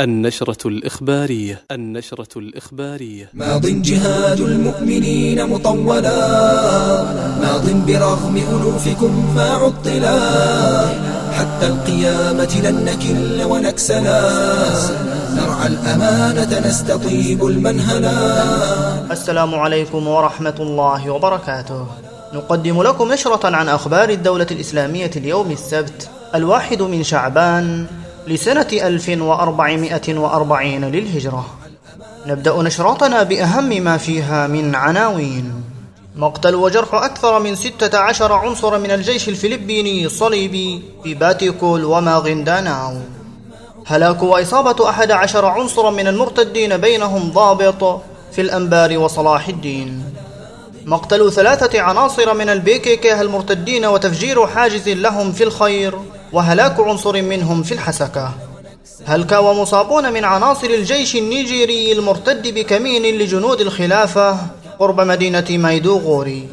النشرة الإخبارية. النشرة الإخبارية. ماض جهاد المؤمنين مطولا. ماض برغم ألوفكم ما عطلا. حتى القيامة لن نكل ونكسلا. نرعى الأمانة نستطيب المنهلا. السلام عليكم ورحمة الله وبركاته. نقدم لكم نشرة عن أخبار الدولة الإسلامية اليوم السبت الواحد من شعبان لسنة 1440 للهجرة. نبدأ نشرتنا بأهم ما فيها من عناوين. مقتل وجرح أكثر من 16 عنصر من الجيش الفلبيني الصليبي في باتيكول وماغنداناو هلاك وإصابة أحد عشر عنصرا من المرتدين بينهم ضابط في الأنبار وصلاح الدين. مقتل ثلاثة عناصر من البيكيكيه المرتدين وتفجير حاجز لهم في الخير. وهلاك عنصر منهم في الحسكة. هلك ومصابون من عناصر الجيش النيجيري المرتد بكمين لجنود الخلافة قرب مدينة مايدوغوري.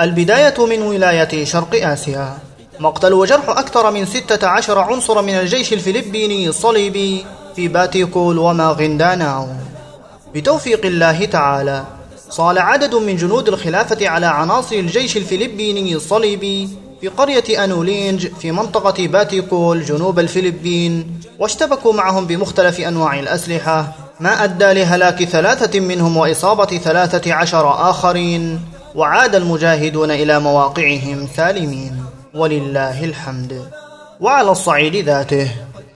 البداية من ولاية شرق آسيا. مقتل وجرح أكثر من ستة عشر عنصر من الجيش الفلبيني الصليبي في باتيكول وماغنداناو بتوفيق الله تعالى صال عدد من جنود الخلافة على عناصر الجيش الفلبيني الصليبي في قرية أنولينج في منطقة باتيكول جنوب الفلبين واشتبكوا معهم بمختلف أنواع الأسلحة ما أدى لهلاك ثلاثة منهم وإصابة ثلاثة عشر آخرين وعاد المجاهدون إلى مواقعهم سالمين. ولله الحمد. وعلى الصعيد ذاته.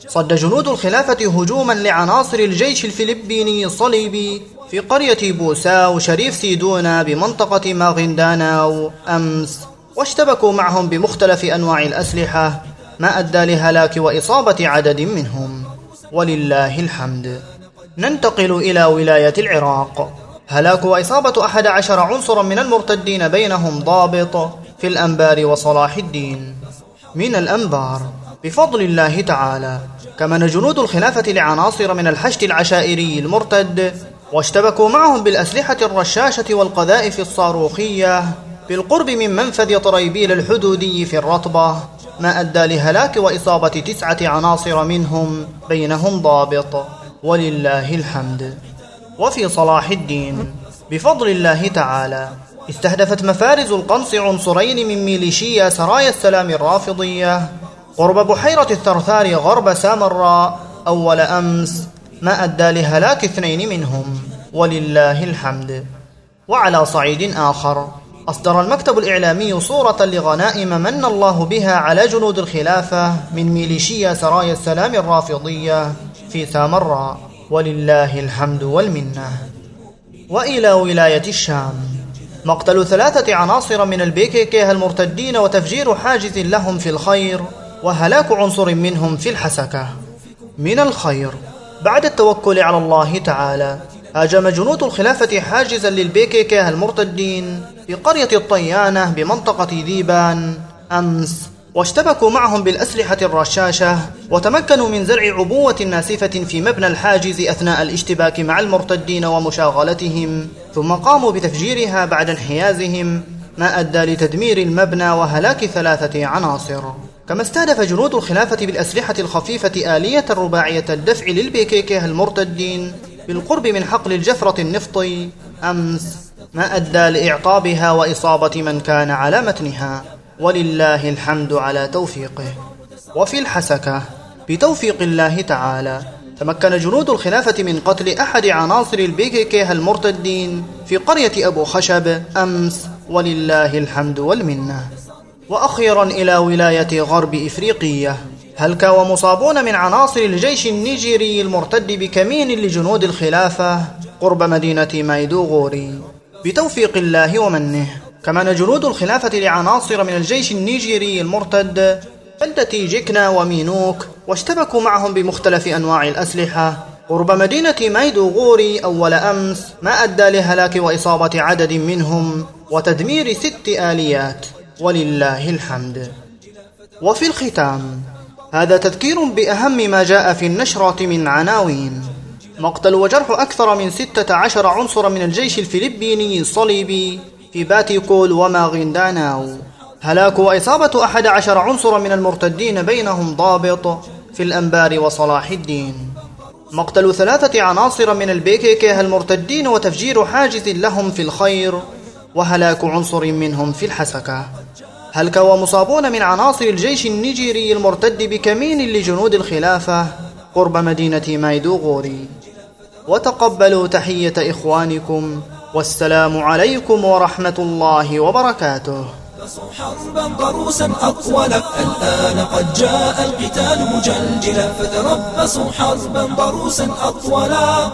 صد جنود الخلافة هجوما لعناصر الجيش الفلبيني الصليبي في قرية بوساو شريف سيدونا بمنطقة ماغنداناو أمس. واشتبكوا معهم بمختلف أنواع الأسلحة ما أدى لهلاك وإصابة عدد منهم. ولله الحمد. ننتقل إلى ولاية العراق. هلاك وإصابة أحد عشر عنصرا من المرتدين بينهم ضابط في الأنبار وصلاح الدين. من الأنبار بفضل الله تعالى كمن جنود الخلافة لعناصر من الحشد العشائري المرتد واشتبكوا معهم بالأسلحة الرشاشة والقذائف الصاروخية بالقرب من منفذ طريبيل الحدودي في الرطبة ما أدى لهلاك وإصابة تسعة عناصر منهم بينهم ضابط. ولله الحمد. وفي صلاح الدين بفضل الله تعالى استهدفت مفارز القنص عنصرين من ميليشيا سرايا السلام الرافضية. قرب بحيرة الثرثار غرب سامراء أول أمس ما أدى لهلاك اثنين منهم. ولله الحمد. وعلى صعيد آخر. أصدر المكتب الإعلامي صورة لغنائم من الله بها على جنود الخلافة من ميليشيا سرايا السلام الرافضية في سامراء ولله الحمد والمنة. وإلى ولاية الشام. مقتل ثلاثة عناصر من البيكيكيه المرتدين وتفجير حاجز لهم في الخير وهلاك عنصر منهم في الحسكة. من الخير. بعد التوكل على الله تعالى. هاجم جنود الخلافة حاجزا للبيكيكيه المرتدين في قرية الطيانة بمنطقة ذيبان أمس واشتبكوا معهم بالأسلحة الرشاشة وتمكنوا من زرع عبوة ناسفة في مبنى الحاجز أثناء الاشتباك مع المرتدين ومشاغلتهم. ثم قاموا بتفجيرها بعد انحيازهم. ما أدى لتدمير المبنى وهلاك ثلاثة عناصر. كما استهدف جنود الخلافة بالأسلحة الخفيفة آلية رباعية الدفع للبيكيكيه المرتدين. بالقرب من حقل الجفرة النفطي أمس ما أدى لإعطابها وإصابة من كان على متنها. ولله الحمد على توفيقه. وفي الحسكة بتوفيق الله تعالى تمكن جنود الخلافة من قتل أحد عناصر البيكيكيه المرتدين في قرية أبو خشب. أمس ولله الحمد والمنة. وأخيرا إلى ولاية غرب إفريقية. هلك ومصابون من عناصر الجيش النيجيري المرتد بكمين لجنود الخلافة قرب مدينة مايدوغوري؟ بتوفيق الله ومنه. كمن جنود الخلافة لعناصر من الجيش النيجيري المرتد بلدة جيكنا ومينوك واشتبكوا معهم بمختلف أنواع الأسلحة. قرب مدينة مايدوغوري أول أمس ما أدى لهلاك وإصابة عدد منهم وتدمير ست آليات. ولله الحمد. وفي الختام هذا تذكير بأهم ما جاء في النشرة من عناوين. مقتل وجرح أكثر من ستة عشر عنصر من الجيش الفلبيني الصليبي في باتيكول وماغنداناو هلاك وإصابة أحد عشر عنصر من المرتدين بينهم ضابط في الأنبار وصلاح الدين. مقتل ثلاثة عناصر من البيكيكيه المرتدين وتفجير حاجز لهم في الخير وهلاك عنصر منهم في هلك ومصابون من عناصر الجيش النيجيري المرتد بكمين لجنود الخلافة قرب مدينة مايدوغوري؟ وتقبلوا تحية إخوانكم والسلام عليكم ورحمة الله وبركاته. حربا ضروسا أطول الآن قد جاء القتال مجلجلا فتربصوا حربا ضروسا أطولا.